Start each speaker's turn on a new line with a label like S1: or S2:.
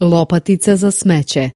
S1: Lopatica za smeće.